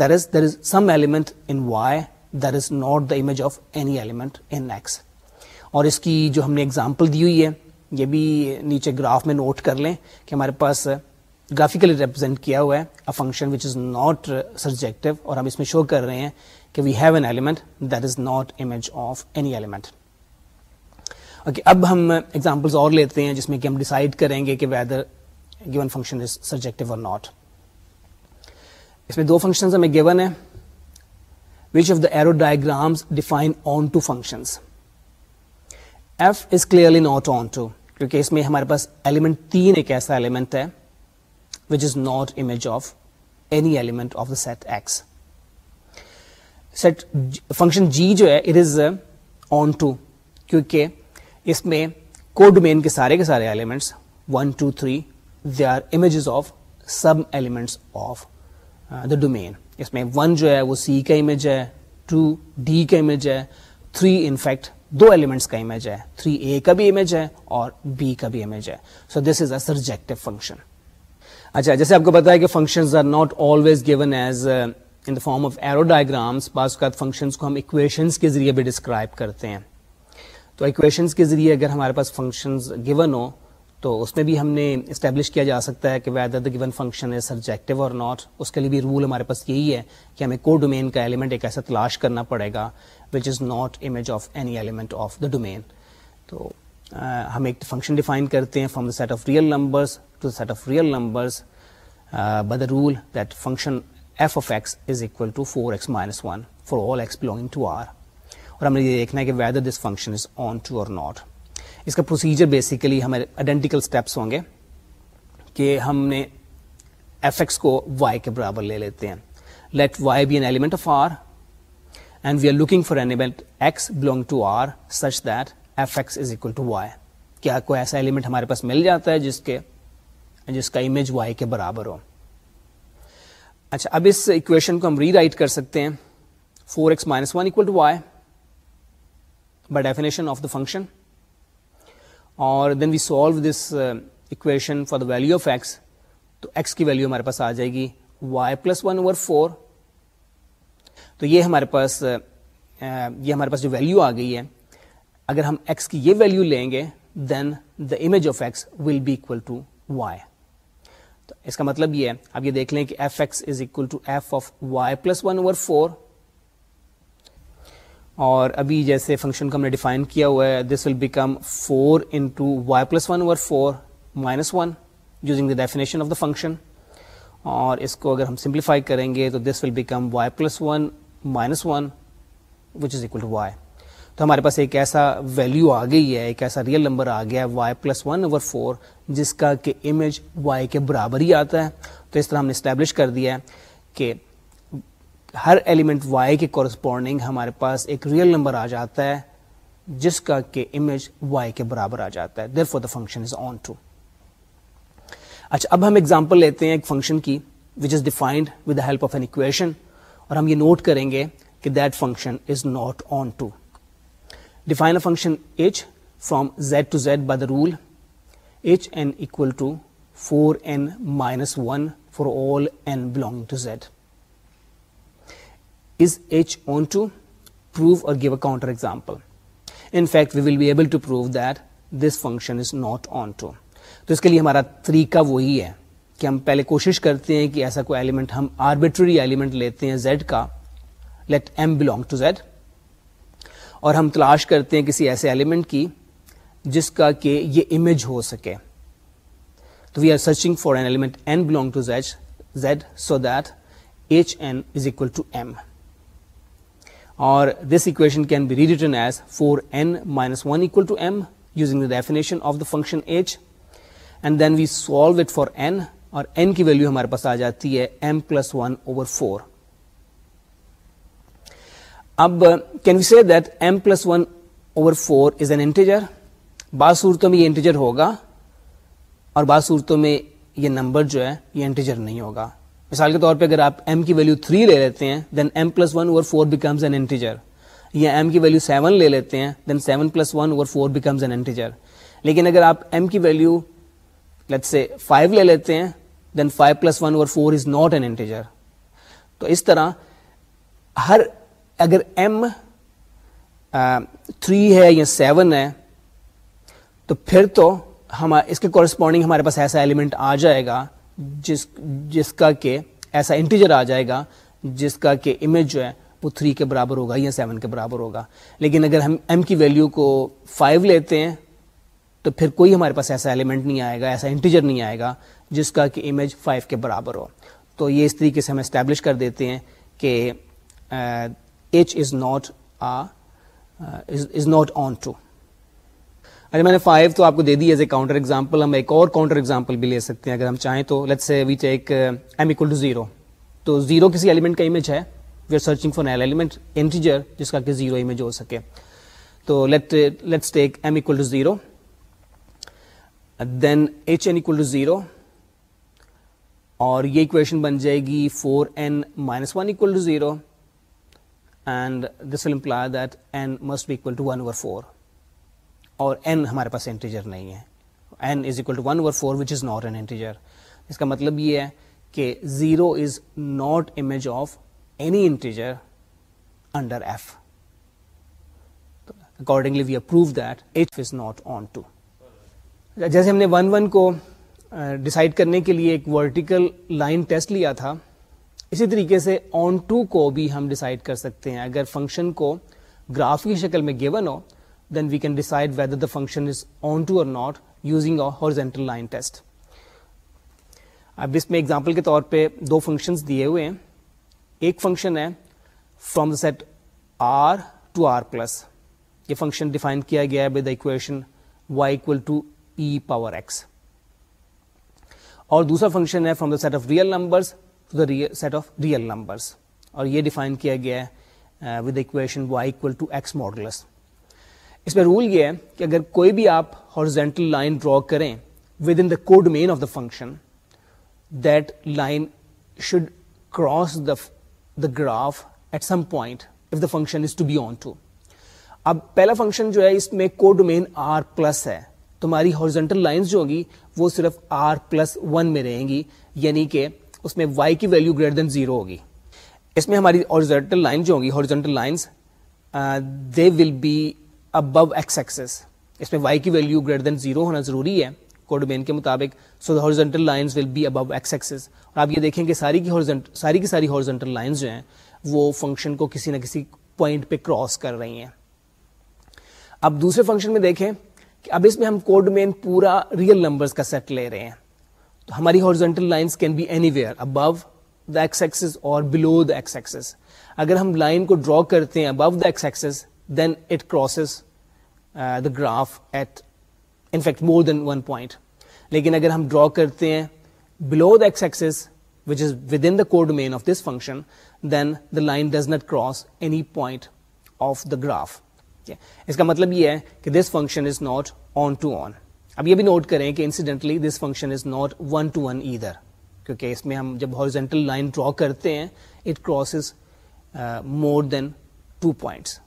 A: there is there is some element in y there is not the image of any element in x اور اس کی جو ہم نے example دی ہوئی ہے یہ بھی نیچے گراف میں نوٹ کر لیں کہ ہمارے پاس گرافیکلی ریپرزینٹ کیا ہوا ہے a function which is not surjective اور ہم اس میں شو کر رہے ہیں کہ we have an element that is not image of any element okay اب ہم ایگزامپلز اور لیتے ہیں جس میں کہ ہم ڈیسائڈ کریں گے کہ whether given function is surjective or not اس میں دو فنشنس ہمیں گیون ہے which of the arrow diagrams define on on to to if is clearly not کیونکہ اس میں ہمارے پاس ایلیمنٹ تین ایک ایسا ایلیمنٹ ہے which is not image of of any element the set x set function g جو ہے اٹ از آن ٹو کیونکہ اس میں کوڈ ڈومین کے سارے کے سارے elements one two three they are images of sub elements of the domain اس میں ون جو ہے وہ سی کا امیج ہے ٹو ڈی کا امیج ہے تھری انفیکٹ دو ایلیمنٹس کا امیج ہے تھری اے کا بھی امیج ہے اور بی کا بھی امیج ہے so this is a subjective function اچھا جیسے آپ کو پتا ہے کہ functions are not always given as in the form of arrow diagrams بعض اوقات فنکشنس کو ہم اکویشنس کے ذریعے بھی ڈسکرائب کرتے ہیں تو اکویشنس کے ذریعے اگر ہمارے پاس فنکشن گیون ہو تو اس میں بھی ہم نے اسٹیبلش کیا جا سکتا ہے کہ whether the given function is surjective or not اس کے لیے بھی رول ہمارے پاس یہی ہے کہ ہمیں کو ڈومین کا ایلیمنٹ ایک ایسا تلاش کرنا پڑے گا which is not image of any element of the domain تو ہم ایک فنکشن ڈیفائن کرتے ہیں from the set of real numbers to the set of real numbers by the rule that function f of x is equal to four x minus one for all x belonging to r اور ہم نے یہ دیکھنا ہے کہ whether this function is onto or not اس کا procedure basically ہمارے identical steps ہوں گے کہ ہم نے ایف ایکس کو کے برابر لے لیتے ہیں let y be an element of r and we are looking for element x belong to to such that f is equal y کیا کوئی ایسا ایلیمنٹ ہمارے پاس مل جاتا ہے جس کے جس کا امیج وائی کے برابر ہو اچھا اب اس اکویشن کو ہم ری رائٹ کر سکتے ہیں four x minus one equal to y by definition of the function اور then we solve this equation for the value of x تو ایکس کی ویلو ہمارے پاس آ جائے گی y plus one over four تو یہ ہمارے پاس uh, uh, یہ ہمارے پاس جو ویلو آ گئی ہے اگر ہم ایکس کی یہ ویلو لیں گے then the image of X will be equal to Y تو اس کا مطلب یہ ہے آپ یہ دیکھ لیں کہ F X is equal to F of Y plus one over four اور ابھی جیسے فنکشن کو ہم نے ڈیفائن کیا ہوا ہے this will become four into y plus one over four minus one using the definition of the function اور اس کو اگر ہم سمپلیفائی کریں گے تو this will become y plus one minus one which is equal to y تو ہمارے پاس ایک ایسا ویلیو آ گئی ہے ایک ایسا ریئل نمبر آ گیا ہے Y plus one over four جس کا کہ امیج وائی کے برابر ہی آتا ہے تو اس طرح ہم نے اسٹیبلش کر دیا ہے کہ ہر ایلیمنٹ وائی کے کورسپونڈنگ ہمارے پاس ایک ریئل نمبر آ جاتا ہے جس کا کہ امیج وائی کے برابر آ جاتا ہے therefore the function is onto اچھا اب ہم ایگزامپل لیتے ہیں ایک فنکشن کی which is defined the help of an equation اور ہم یہ نوٹ کریں گے کہ that function is not onto define function h from z to z by the rule h n equal to four n minus one for all n belong to z give a counterexample in fact we will be able function is not onto تو اس کے لیے ہمارا طریقہ وہی ہے کہ ہم پہلے کوشش کرتے ہیں کہ ایسا کوئی ایلیمنٹ ہم آربیٹری ایلیمنٹ لیتے ہیں زیڈ کا let m belong to z اور ہم تلاش کرتے ہیں کسی ایسے ایلیمنٹ کی جس کا کہ یہ امیج ہو سکے تو we are searching for an element n belong to z z so that h n is equal to m اور this equation can be re rewritten as four n minus one equal to m using the the definition of function h and then we solve it for n اور N کی value ہمارے پاس آ جاتی ہے m plus one over four اب can we see that M plus one over four is an integer بعض صورتوں میں یہ انٹیجر ہوگا اور بعض صورتوں میں یہ نمبر جو ہے یہ انٹیجر نہیں ہوگا مثال کے طور پہ اگر آپ ایم کی ویلو 3 لے لیتے ہیں then m plus one over four becomes an integer یا ایم کی ویلو 7 لے لیتے ہیں then 7 plus one over four becomes an integer لیکن اگر آپ ایم کی ویلو سے فائیو لے لیتے ہیں then five plus one over four is not an integer تو اس طرح ہر اگر ایم تھری ہے یا سیون ہے تو پھر تو ہم اس کے کورسپونڈنگ ہمارے پاس ایسا ایلیمنٹ آ جائے گا جس جس کا کہ ایسا انٹیجر آ جائے گا جس کا کہ امیج جو ہے وہ تھری کے برابر ہوگا یا سیون کے برابر ہوگا لیکن اگر ہم ایم کی ویلیو کو فائیو لیتے ہیں تو پھر کوئی ہمارے پاس ایسا ایلیمنٹ نہیں آئے گا ایسا انٹیجر نہیں آئے گا جس کا کہ امیج فائیو کے برابر ہو تو یہ اس طریقے سے ہم اسٹیبلش کر دیتے ہیں کہ h is not a is not onto اگر اچھا، میں نے 5 تو آپ کو دے دی ایز اے کاؤنٹر ایگزامپل ہم ایک اور کاؤنٹر ایگزامپل بھی لے سکتے ہیں اگر ہم چاہیں تو let's say we take m equal to zero تو زیرو کسی ایلیمنٹ کا امیج ہے we are searching for an element integer جس کا کہ زیرو امیج ہو سکے تو let let's take m equal to zero then h n equal to zero اور یہ اکویشن بن جائے گی four n minus one equal to zero and this will imply that n must be equal to one over four اور N ہمارے پاس integer نہیں ہے n is equal to one over four which is not an integer اس کا مطلب یہ ہے کہ zero is not image of any integer under accordingly we approve that is not onto جیسے ہم نے ون ون کو ڈسائڈ کرنے کے لیے ایک ورٹیکل لائن ٹیسٹ لیا تھا اسی طریقے سے آن ٹو کو بھی ہم ڈسائڈ کر سکتے ہیں اگر فنکشن کو گراف کی شکل میں given who we can decide whether the function is onto or not using horizontal line test اب اس میں اگزامپل کے طور پہ دو فنکشنز دیے ہوئے ہیں ایک فنکشن ہے from the set R to R plus یہ فنکشن ڈیفائن کیا گیا ہے with equation Y equal to E power X اور دوسرا فنکشن ہے from the set of real numbers to the set of real numbers اور یہ ڈیفائن کیا گیا ہے with equation Y equal to X modulus اس میں رول یہ ہے کہ اگر کوئی بھی آپ ہارزینٹل لائن ڈرا کریں within the codomain of the function that line should cross the the graph at some point if the function is to be onto اب پہلا فنکشن جو ہے اس میں کوڈ مین آر پلس ہے تمہاری horizontal lines جو ہوں گی وہ صرف آر پلس ون میں رہیں گی یعنی کہ اس میں وائی کی ویلو گریٹر دین زیرو ہوگی اس میں ہماری ہارزینٹل لائن جو ہوں گی horizontal lines they will be above x axis اس میں وائی کی ویلو گریٹر دین زیرو ہونا ضروری ہے کوڈ مین کے مطابق سو ہارزنٹل لائن آپ یہ دیکھیں کہ ساری کی ساری کی ساری ہارزنٹل لائنس جو ہیں وہ فنکشن کو کسی نہ کسی پوائنٹ پہ کراس کر رہی ہیں اب دوسرے فنکشن میں دیکھیں کہ اب اس میں ہم کوڈ مین پورا ریئل نمبرز کا سیٹ لے رہے ہیں تو ہماری horizontal lines can be anywhere above the x axis اور بلو دا ایکس ایکسز اگر ہم لائن کو ڈرا کرتے ہیں above the x axis then it crosses the graph at in fact more than one point لیکن اگر ہم draw کرتے ہیں below the x axis which is within the codomain of this function then the line does not cross any point of the graph اس کا مطلب یہ ہے کہ this function is not onto on اب یہ بھی نوٹ کریں کہ incidentally this function is not one to one ادھر کیونکہ اس میں ہم جب ہارزینٹل لائن ڈرا کرتے ہیں it crosses more than two points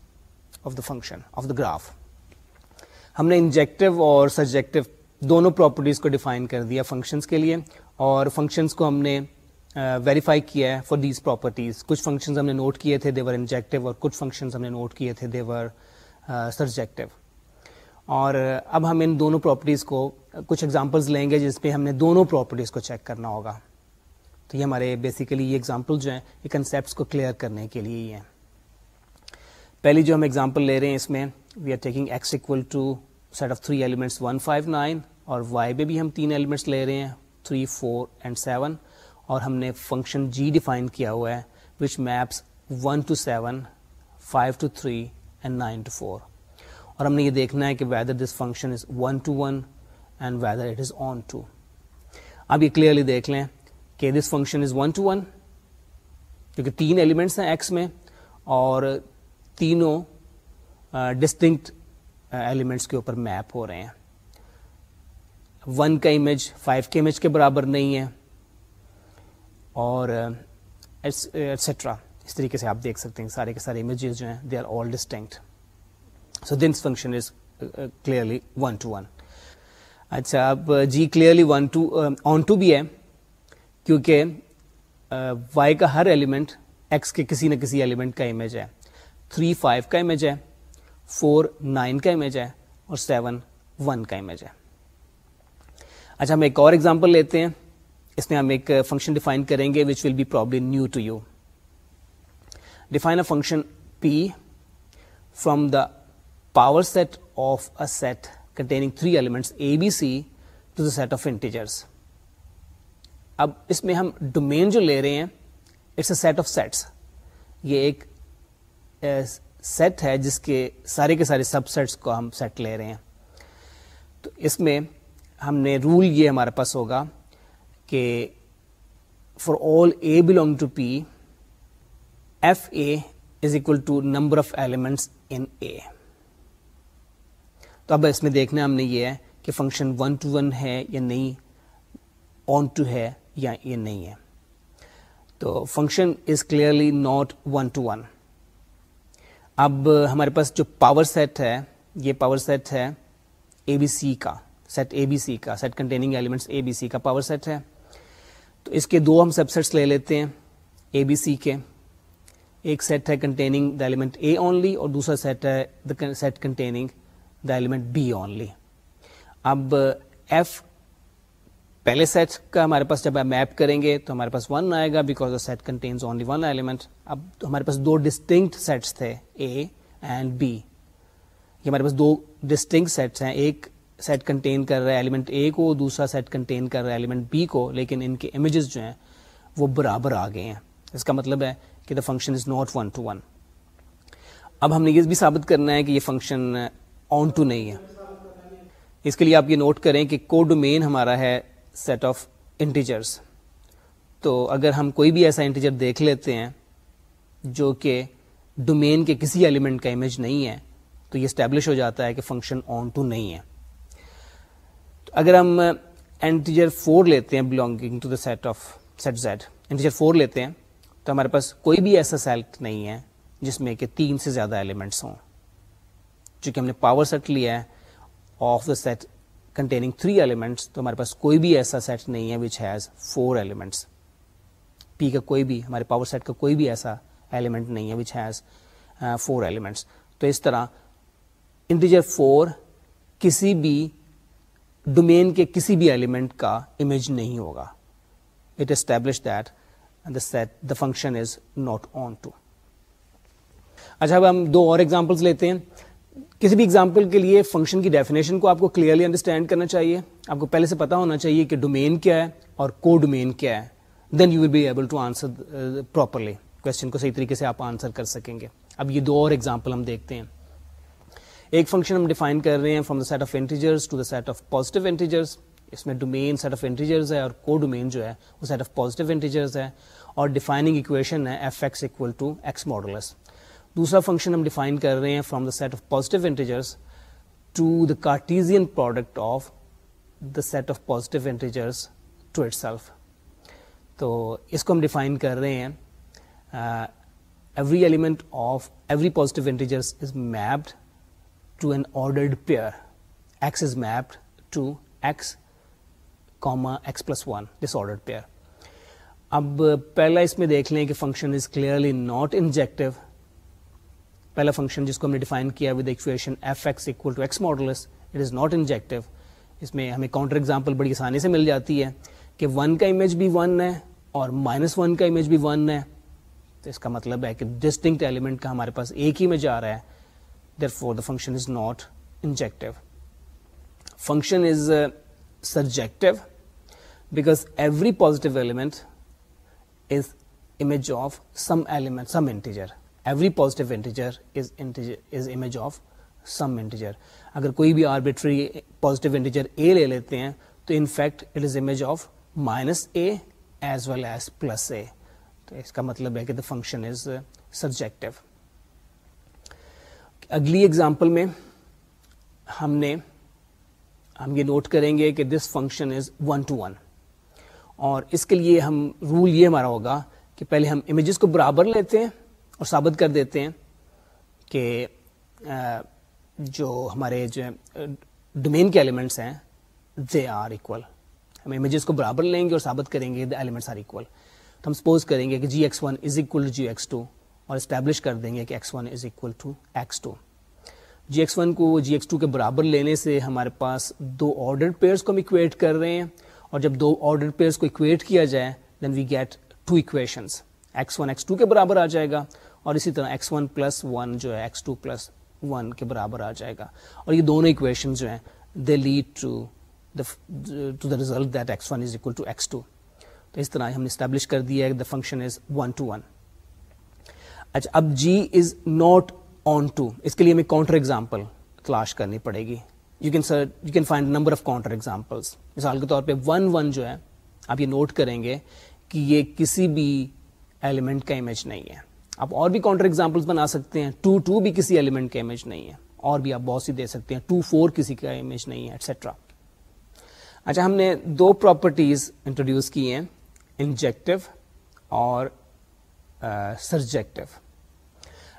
A: of the function of the graph ہم نے انجیکٹو اور سبجیکٹو دونوں پراپرٹیز کو ڈیفائن کر دیا فنکشنس کے لیے اور فنکشنس کو ہم نے ویریفائی کیا ہے فار دیز پراپرٹیز کچھ فنکشنز ہم نے نوٹ کیے تھے دیور انجیکٹیو اور کچھ فنکشنز ہم نے نوٹ کیے تھے دیور سبجیکٹو اور اب ہم ان دونوں پراپرٹیز کو کچھ ایگزامپلز لیں گے جس پہ ہم نے دونوں پراپرٹیز کو چیک کرنا ہوگا تو یہ ہمارے بیسیکلی یہ ایگزامپل جو ہیں یہ کنسیپٹس کو کلیئر کرنے کے لیے ہی ہیں پہلی جو ہم ایگزامپل لے رہے ہیں اس میں we are taking X equal to set of three elements one five nine اور وائی پہ بھی ہم تین ایلیمنٹس لے رہے ہیں تھری فور اینڈ سیون اور ہم نے فنکشن جی ڈیفائن کیا ہوا ہے which maps one to seven five to three and nine to four اور ہم نے یہ دیکھنا ہے کہ whether this function is one to one and whether it is onto اب یہ کلیئرلی دیکھ لیں کہ this function is one to one کیونکہ تین ایلیمنٹس ہیں ایکس میں اور تینوں ڈسٹنکٹ ایلیمنٹس کے اوپر میپ ہو رہے ہیں ون کا امیج فائیو کے امیج کے برابر نہیں ہے اور ایٹسٹرا اس طریقے سے آپ دیکھ سکتے ہیں سارے کے سارے امیجز جو ہیں they are all distinct so this function is clearly one to one اچھا اب g clearly one to onto بھی ہے کیونکہ وائی کا ہر ایلیمنٹ ایکس کے کسی نہ کسی ایلیمنٹ کا امیج ہے تھری فائیو کا امیج ہے فور نائن کا امیج ہے اور سیون ون کا امیج ہے اچھا ہم ایک اور ایگزامپل لیتے ہیں اس میں ہم ایک فنکشن ڈیفائن کریں گے which will be probably new to you define a function P from the power set of a set containing three elements A B C to the set of integers اب اس میں ہم domain جو لے رہے ہیں it's a set of sets یہ ایک سیٹ ہے جس کے سارے کے سارے سب سیٹس کو ہم سیٹ لے رہے ہیں تو اس میں ہم نے رول یہ ہمارے پاس ہوگا کہ for all A belong to P f A is equal to number of elements in A تو اب اس میں دیکھنا ہم نے یہ ہے کہ فنکشن ون ٹو ون ہے یا نہیں آن ٹو ہے یا یہ نہیں ہے تو function is clearly not one to one اب ہمارے پاس جو پاور سیٹ ہے یہ پاور سیٹ ہے اے بی سی کا سیٹ اے بی سی کا set containing elements A B C کا پاور سیٹ ہے تو اس کے دو ہم سب سیٹس لے لیتے ہیں اے بی سی کے ایک سیٹ ہے containing the element A only اور دوسرا سیٹ ہے set containing the element b only اب ایف پہلے سیٹ کا ہمارے پاس جب میپ کریں گے تو ہمارے پاس ون آئے گا because the set only one element اب ہمارے پاس دو ڈسٹنکٹ سیٹس تھے اے اینڈ بی یہ ہمارے پاس دو ڈسٹنگ سیٹس ہیں ایک سیٹ کنٹین کر رہا ہے ایلیمنٹ اے کو دوسرا سیٹ کنٹین کر رہا ہے ایلیمنٹ بی کو لیکن ان کے امیجز جو ہیں وہ برابر آ گئے ہیں اس کا مطلب ہے کہ the function is not one to one اب ہم نے یہ بھی ثابت کرنا ہے کہ یہ فنکشن آن ٹو نہیں ہے اس کے لیے آپ یہ نوٹ کریں کہ کوڈ مین ہمارا ہے سیٹ آف انٹیجرس تو اگر ہم کوئی بھی ایسا انٹیجر دیکھ لیتے ہیں جو کہ ڈومین کے کسی ایلیمنٹ کا امیج نہیں ہے تو یہ اسٹیبلش ہو جاتا ہے کہ فنکشن آن ٹو نہیں ہے تو اگر ہم انٹیجر فور لیتے ہیں belonging to the set of set Z integer four لیتے ہیں تو ہمارے پاس کوئی بھی ایسا سیٹ نہیں ہے جس میں کہ تین سے زیادہ ایلیمنٹس ہوں چونکہ ہم نے پاور سیٹ لیا ہے of the set containing three elements تو ہمارے پاس کوئی بھی ایسا سیٹ نہیں ہے which has four elements P کا کوئی بھی ہمارے پاور سیٹ کا کوئی بھی ایسا ایلیمنٹ نہیں ہے وچ ہیز فور ایلیمنٹس تو اس طرح انٹیجر فور کسی بھی ڈومین کے کسی بھی ایلیمنٹ کا امیج نہیں ہوگا it establish that the set the function is not onto اچھا اب ہم دو اور ایگزامپلس لیتے ہیں کسی بھی ایگزامپل کے لیے فنکشن کی ڈیفینیشن کو آپ کو کلیئرلی انڈرسٹینڈ کرنا چاہیے آپ کو پہلے سے پتا ہونا چاہیے کہ ڈومین کیا ہے اور کو ڈومین کیا ہے then you will be able to answer properly question کو صحیح طریقے سے آپ آنسر کر سکیں گے اب یہ دو اور ایگزامپل ہم دیکھتے ہیں ایک فنکشن ہم ڈیفائن کر رہے ہیں from the set of integers to the set of positive integers اس میں ڈومین سیٹ آف انٹیجرز ہے اور کو ڈومین جو ہے وہ سیٹ آف پازیٹیو انٹیجرز ہے اور ڈیفائننگ اکویشن ہے f x to x modulus دوسرا فنکشن ہم ڈیفائن کر رہے ہیں from the set of positive integers to the Cartesian product of the set of positive integers to it تو اس کو ہم ڈیفائن کر رہے ہیں every element of every positive integers is mapped to an ordered pair x is mapped to x comma x plus one this ordered pair اب پہلا اس میں دیکھ لیں کہ function is clearly not injective پہلا فنکشن جس کو ہم نے ڈیفائن کیا with equation f x equal to x modulus it is not injective اس میں ہمیں کاؤنٹر ایگزامپل بڑی آسانی سے مل جاتی ہے کہ ون کا امیج بھی ون ہے اور مائنس ون کا امیج بھی ون ہے تو اس کا مطلب ہے کہ ڈسٹنکٹ ایلیمنٹ کا ہمارے پاس ایک ہی امیج آ رہا ہے therefore the function is not injective function is surjective because every positive element is image of some element some integer every integer integer is image of some اگر کوئی بھی آربیٹری پازیٹیو انٹیجر اے لے لیتے ہیں تو in fact it is image of minus a as well as plus a تو اس کا مطلب ہے کہ دا فنکشن از سبجیکٹو اگلی ایگزامپل میں ہم نے ہم یہ نوٹ کریں گے کہ this function is one to one اور اس کے لیے ہم رول یہ ہمارا ہوگا کہ پہلے ہم امیجز کو برابر لیتے ہیں اور ثابت کر دیتے ہیں کہ جو ہمارے جو ڈومین کے ایلیمنٹس ہیں دے آر ایکول ہم امیجز کو برابر لیں گے اور ثابت کریں گے دا ایلیمنٹس آر اکول تو ہم سپوز کریں گے کہ g x one is equal g x two اور اسٹیبلش کر دیں گے کہ x one is equal to x two g x one کو جی ایکس ٹو کے برابر لینے سے ہمارے پاس دو آرڈر پیئرس کو ہم اکویٹ کر رہے ہیں اور جب دو آرڈر پیئرس کو اکویٹ کیا جائے then we get two equations X one X two کے برابر آ جائے گا اور اسی طرح ایکس ون پلس ون جو ہے ایکس ٹو پلس ون کے برابر آ جائے گا اور یہ دونوں اکویشن جو ہیں they lead to to the result that x one is equal to to x تو اس طرح ہم نے اسٹیبلش کر دیا ہے the function is one to one اچھا اب g is not onto اس کے لیے ہمیں کاؤنٹر ایگزامپل تلاش کرنی پڑے گی you can sir you can find number of counter examples مثال کے طور پہ ون ون جو ہے آپ یہ نوٹ کریں گے کہ یہ کسی بھی ایلیمنٹ کا امیج نہیں ہے آپ اور بھی کاؤنٹر ایگزامپل بنا سکتے ہیں ٹو ٹو بھی کسی ایلیمنٹ کا امیج نہیں ہے اور بھی آپ بہت سی دے سکتے ہیں ٹو فور کسی کا امیج نہیں ہے ایٹسٹرا اچھا ہم نے دو پراپرٹیز انٹروڈیوس کی ہیں انجیکٹو اور سرجیکٹو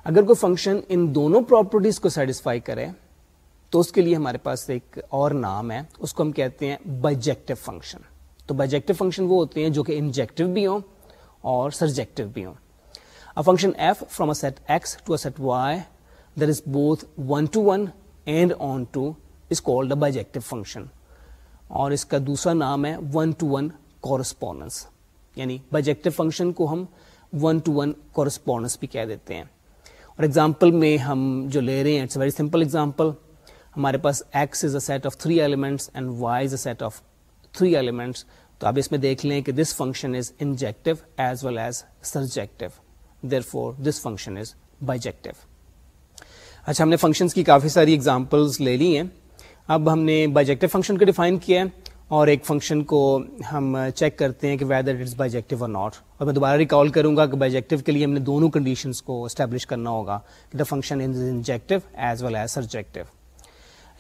A: اگر کوئی فنکشن ان دونوں پراپرٹیز کو سیٹسفائی کرے تو اس کے لیے ہمارے پاس ایک اور نام ہے اس کو ہم کہتے ہیں بجیکٹو فنکشن تو بائجیکٹو فنکشن وہ ہوتے ہیں جو کہ انجیکٹو بھی ہوں اور سرجیکٹو بھی ہوں function F y Y there is both one to one and onto called a bijective function اور اس کا دوسرا نام ہے ون ٹو ون کورسپونڈنس یعنی بجیکٹو فنکشن کو ہم ون ٹو ون کورسپونڈنس بھی کہہ دیتے ہیں اور ایگزامپل میں ہم جو لے رہے ہیں اٹس ویری سمپل ایگزامپل ہمارے پاس X is a set of three elements and Y is a set of three elements تو آپ اس میں دیکھ لیں کہ this function is injective as well as surjective therefore this function is اچھا ہم نے فنکشنس کی کافی ساری ایگزامپلس لے لی ہیں اب ہم نے فنکشن کو ڈیفائن کیا ہے اور ایک فنکشن کو ہم چیک کرتے ہیں کہ ویدر اٹیک اور ناٹ اور میں دوبارہ ریکال کروں گا کہ بائیجیکٹو کے لیے ہم نے دونوں کنڈیشنس کو اسٹیبلش کرنا ہوگا کہ the function is injective as as well surjective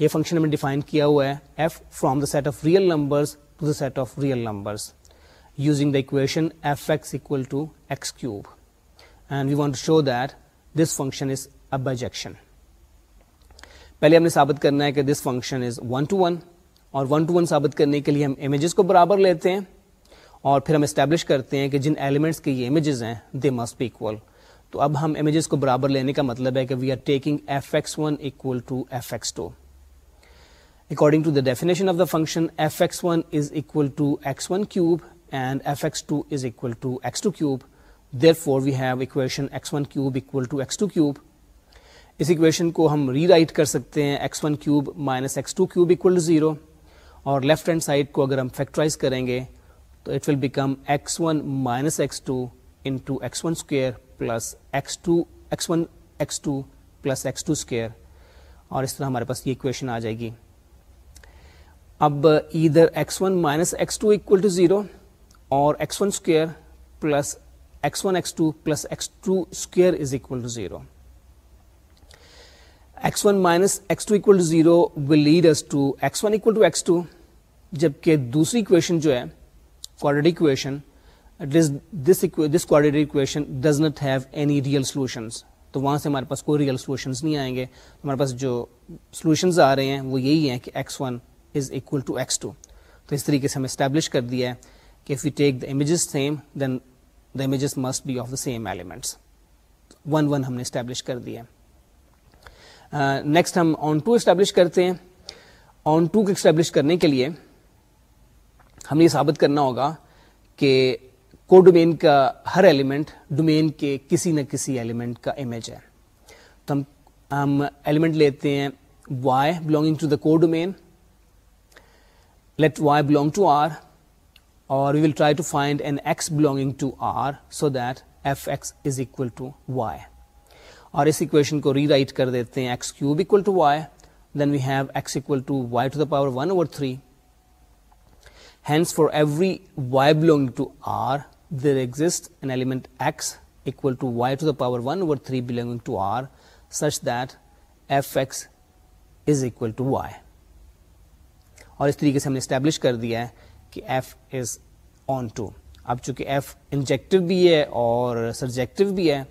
A: یہ فنکشن ہم نے ڈیفائن کیا ہوا ہے f from the set of real numbers numbers to to the the set of real using equation f x x equal cube and we want show that this function is ابشن پہلے ہم نے ثابت کرنا ہے کہ this function is one to one اور one to one ثابت کرنے کے لیے ہم امیجز کو برابر لیتے ہیں اور پھر ہم اسٹیبلش کرتے ہیں کہ جن ایلیمنٹس کے یہ امیجز ہیں دے مسٹ بھی اکول تو اب ہم امیجز کو برابر لینے کا مطلب ہے کہ we are taking f x one equal to f x two according to the definition of the function f f x x x x one one is is equal equal to to to to cube cube and therefore we have equation x one cube equal to x two cube us equation کو ہم ری right کر سکتے ہیں x one cube minus x two cube equal to zero اور left hand side کو اگر ہم factorize کریں گے تو it will become x one minus x two into x one square plus x two x one x two plus x two square اور اس طرح ہمارے پاس یہ اکویشن آ جائے گی اب ادھر x one minus x two equal to zero اور ایکس ون اسکوئر پلس س ones two plus two square x one minus will جبکہ دوسری جو ہے سولوشنس تو وہاں سے ہمارے پاس کوئی ریئل سولوشن نہیں آئیں گے ہمارے پاس جو سولوشنز آ رہے ہیں وہ یہی ہیں کہ x one is equal to x two اس طریقے سے ہم اسٹیبلش کر دیا ہے کہ if you take the images same then the images must be of the same elements one one ہم نے اسٹیبلش کر دیا نیکسٹ ہم آن ٹو اسٹیبلش کرتے ہیں آن کو اسٹیبلش کرنے کے لیے ہم نے یہ ثابت کرنا ہوگا کہ کو ڈومین کا ہر ایلیمنٹ ڈومین کے کسی نہ کسی ایلیمنٹ کا امیج ہے تو ہم ہم ایلیمنٹ لیتے ہیں وائی بلونگنگ ٹو دا کو domain let y belong to R rewrite کر دیتے y belong to R there equal to R such x is equal to y اور اس طریقے سے ہم نے اسٹیبلش کر دیا ہے کہ ایف از آن ٹو اب چونکہ ایف انجیکٹو بھی ہے اور سبجیکٹو بھی ہے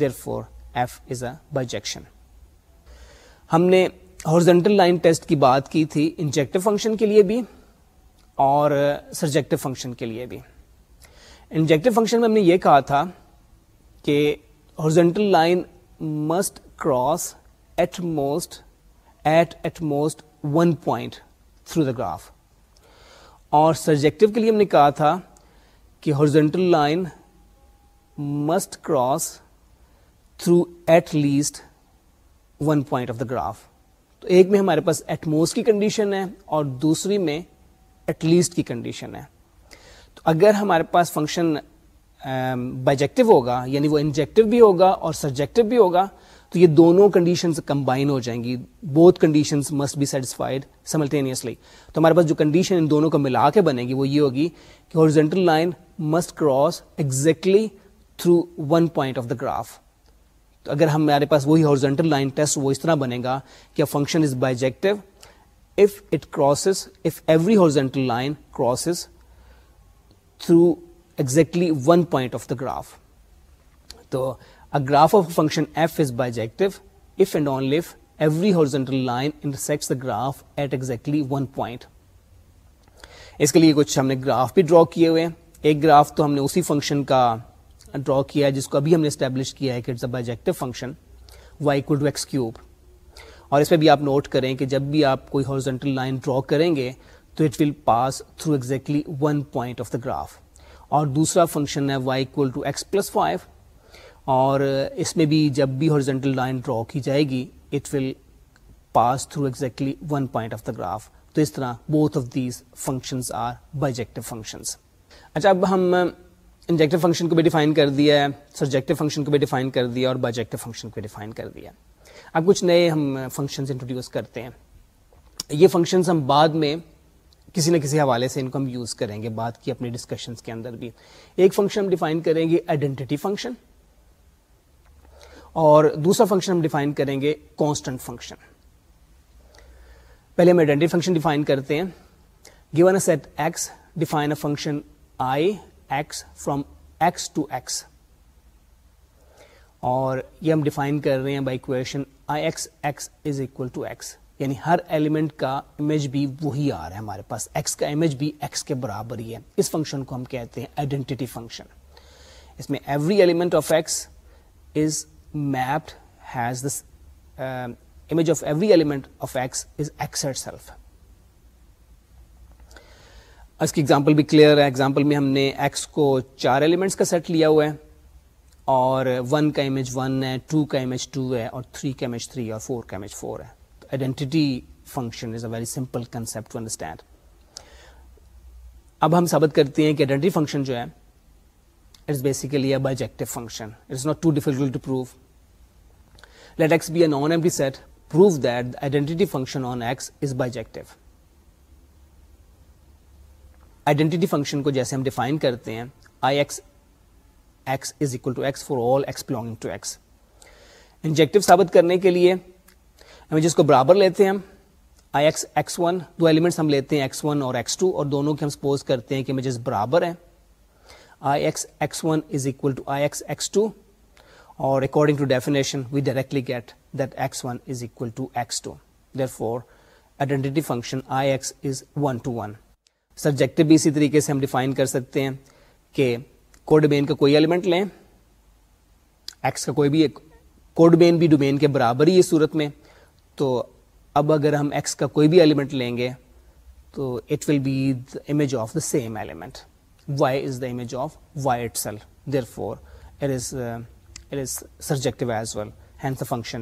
A: therefore f is a bijection ہم نے ہارزنٹل لائن ٹیسٹ کی بات کی تھی انجیکٹو فنکشن کے لیے بھی اور سبجیکٹو فنکشن کے لیے بھی انجیکٹو فنکشن میں ہم نے یہ کہا تھا کہ horizontal line must cross at most at at most one point through the graph اور سرجیکٹو کے لیے ہم نے کہا تھا کہ horizontal line must cross through at least one point of the graph تو ایک میں ہمارے پاس ایٹ موسٹ کی کنڈیشن ہے اور دوسری میں ایٹ لیسٹ کی کنڈیشن ہے تو اگر ہمارے پاس فنکشن بائجیکٹو um, ہوگا یعنی وہ انجیکٹو بھی ہوگا اور سرجیکٹو بھی ہوگا تو یہ دونوں کنڈیشنز کمبائن ہو جائیں گی بہت conditions must be satisfied simultaneously تو ہمارے پاس جو کنڈیشن ان دونوں کو ملا کے بنے گی وہ یہ ہوگی کہ horizontal line must cross exactly through one point of the graph تو اگر ہمارے پاس وہی ہارزینٹل لائن ٹیسٹ وہ اس طرح بنے گا کہ function is bijective if it crosses if every horizontal line crosses through exactly one point of the graph تو A a graph graph of function f is bijective if if and only every horizontal line intersects the at exactly one point. اس کے لیے کچھ ہم نے graph بھی ڈرا کیے ہوئے ہیں ایک گراف تو ہم نے اسی فنکشن کا ڈرا کیا ہے جس کو ابھی ہم نے اسٹیبلش کیا ہے کہ it's a function y x cube اور اس پہ بھی آپ نوٹ کریں کہ جب بھی آپ کوئی ہارزنٹل لائن ڈرا کریں گے تو it will pass through exactly one point of the graph اور دوسرا فنکشن ہے y two x plus five اور اس میں بھی جب بھی ہارزنٹل لائن ڈرا کی جائے گی it will pass through exactly one point of the graph تو اس طرح both of these functions are bijective functions اچھا اب ہم انجیکٹو فنکشن کو بھی ڈیفائن کر دیا ہے سبجیکٹو فنکشن کو بھی ڈیفائن کر دیا اور بائیجیکٹو فنکشن کو بھی ڈیفائن کر دیا اب کچھ نئے ہم فنکشنز انٹروڈیوس کرتے ہیں یہ فنکشنز ہم بعد میں کسی نہ کسی حوالے سے ان کو ہم یوز کریں گے بعد کی اپنے ڈسکشنس کے اندر بھی ایک فنکشن ہم ڈیفائن کریں گے آئیڈینٹی فنکشن اور دوسرا فنکشن ہم ڈیفائن کریں گے کانسٹنٹ فنکشن پہلے ہم آئیڈینٹی فنکشن ڈیفائن کرتے ہیں given a set X define a function I x x x from to اور یہ ہم ڈیفائن کر رہے ہیں by equation I x x is equal to x یعنی ہر ایلیمنٹ کا امیج بھی وہی آ رہا ہے ہمارے پاس ایکس کا امیج بھی ایکس کے برابر ہی ہے اس فنکشن کو ہم کہتے ہیں آئیڈینٹی فنکشن اس میں every element of X is has has um, image of every element of X is x self اس کی ایگزامپل بھی کلیئر ہے ایگزامپل میں ہم نے ایکس کو چار ایلیمنٹس کا سیٹ لیا ہوا ہے اور ون کا امیج ون ہے ٹو کا امیج ٹو ہے اور تھری کا امیج تھری اور فور کا امیج فور ہے تو identity function is a very simple concept to understand اب ہم ثابت کرتے ہیں کہ آئیڈینٹی فنکشن جو ہے بائیجیکٹو فنکشن کو جیسے ہم ڈیفائن کرتے ہیں جس کو برابر لیتے ہیں ایکس ون اور دونوں کے ہم سپوز کرتے ہیں کہ برابر ہیں I x x one is equal to to I x x اور according to definition we directly get that x one is equal to x two therefore identity function I x is one onto subject بھی اسی طریقے سے ہم define کر سکتے ہیں کہ کوڈ بین کا کوئی ایلیمنٹ لیں ایکس کا کوئی بھی کوڈ بین بھی ڈومین کے برابر ہی ہے صورت میں تو اب اگر ہم ایکس کا کوئی بھی ایلیمنٹ لیں گے تو it will be the image of the same element y is the image of y itself therefore it is it is surjective function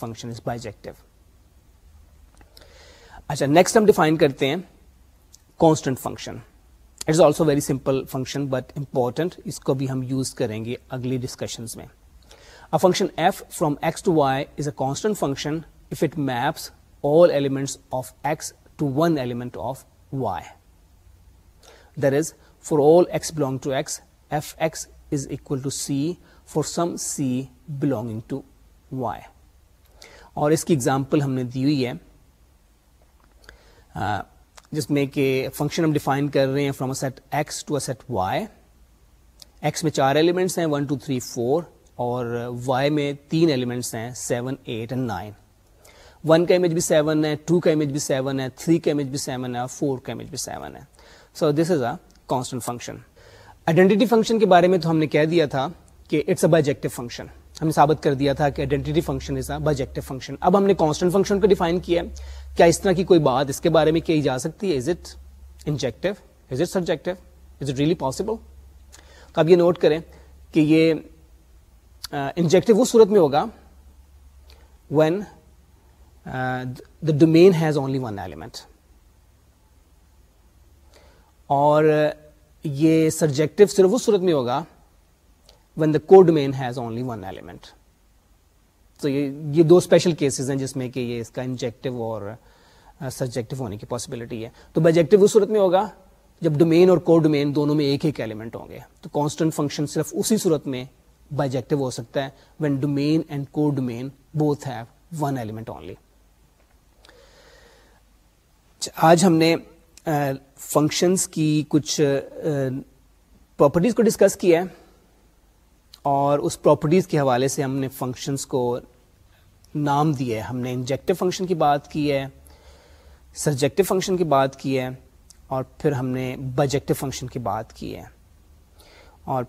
A: function define کرتے ہیں constant function it also very simple function but important اس کو بھی ہم use کریں گے اگلی discussions میں function f from X to Y is a constant function if it maps all elements of X to one element of Y there is for all x belong to X f x is equal to c for some c belonging to Y اور اس کی example ہم نے دی ہوئی ہے جس میں کہ فنکشن ہم ڈیفائن کر رہے ہیں from a set X to a set Y X میں چار ایلیمنٹس ہیں ون ٹو تھری فور اور وائی میں تین ایلیمنٹس ہیں seven eight and nine one کا امیج بھی سیون ہے ٹو کا امیج بھی سیون ہے تھری کا امیج بھی سیون ہے فور کا امیج بھی سیون ہے so this is a constant function identity function کے بارے میں تو ہم نے کہہ دیا تھا کہ اٹس اے بجیکٹو فنکشن ہم نے ثابت کر دیا تھا کہ identity function is a bijective function اب ہم نے کانسٹنٹ فنکشن کو ڈیفائن کیا ہے کیا اس طرح کی کوئی بات اس کے بارے میں کہی جا سکتی ہے is it injective is it subjective is it really possible تو اب یہ نوٹ کریں کہ یہ انجیکٹو وہ صورت میں ہوگا when the domain has only one element اور یہ سبجیکٹو صرف اس صورت میں ہوگا when the codomain has only one element تو یہ دو اسپیشل کیسز ہیں جس میں کہ یہ اس کا انجیکٹو اور سبجیکٹو uh, ہونے کی پاسبلٹی ہے تو بجیکٹو اس صورت میں ہوگا جب ڈومین اور کوڈ مین دونوں میں ایک ایک ایلیمنٹ ہوں گے تو کانسٹنٹ فنکشن صرف اسی صورت میں بجیکٹو ہو سکتا ہے when domain and codomain both have one element only آج ہم نے فنکشنس کی کچھ پراپرٹیز کو ڈسکس کیا ہے اور اس پراپرٹیز کے حوالے سے ہم نے فنکشنس کو نام دیا ہے ہم نے انجیکٹو فنکشن کی بات کی ہے سبجیکٹو فنکشن کی بات کی ہے اور پھر ہم نے بجیکٹو فنکشن کی بات کی ہے اور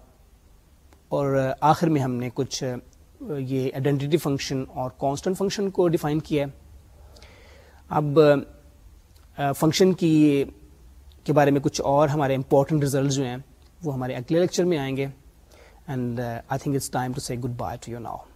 A: اور آخر میں ہم نے کچھ یہ آئیڈینٹی فنکشن اور کانسٹنٹ فنکشن کو ڈیفائن کیا ہے اب فنکشن کی کے بارے میں کچھ اور ہمارے امپورٹنٹ ریزلٹ جو ہیں وہ ہمارے اگلے لیکچر میں آئیں گے and I think it's time to say goodbye to you now